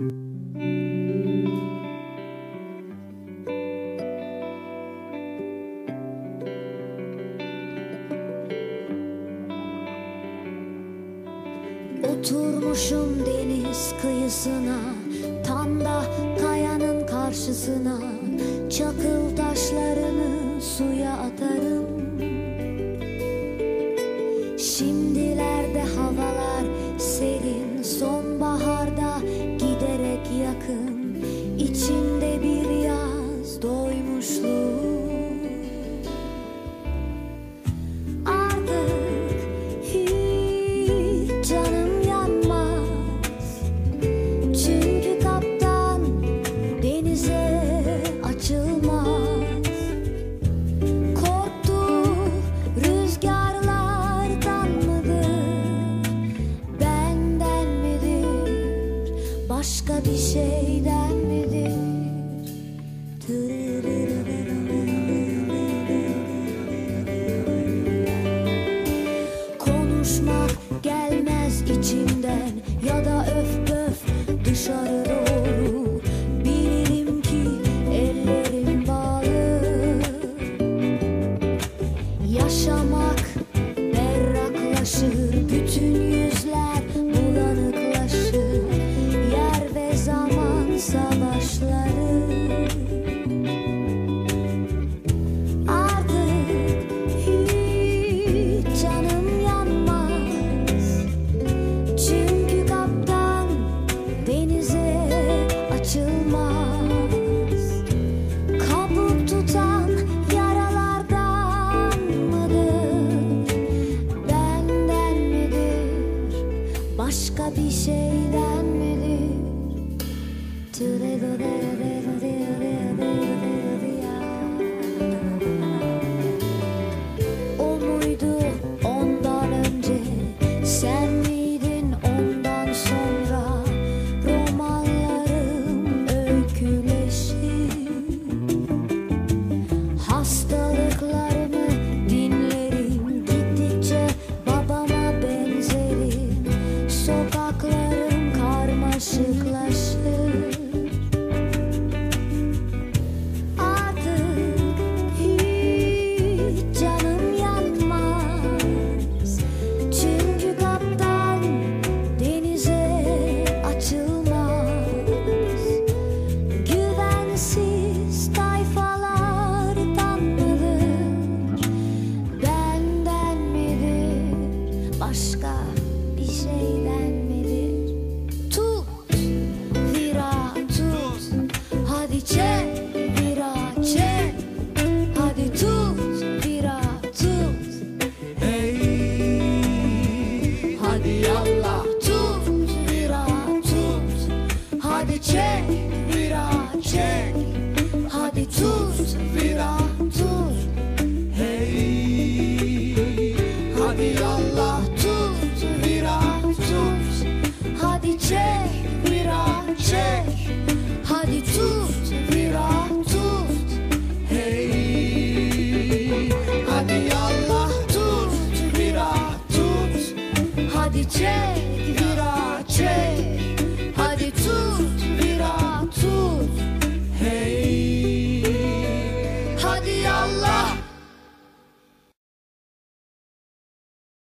Oturmuşum deniz kıyısına Tanda kayanın karşısına. Çakıl taşlarını Başka bir şeyden midir? Konuşmak gelmez içimden ya da öf böf dışarı Başka bir şeyden midir O bir şeyden midir Tut vira tut. Hadi çek vira çek. Hadi tut vira tut. Hadi yallah. Tut vira tut. Hadi çek vira çek Hadi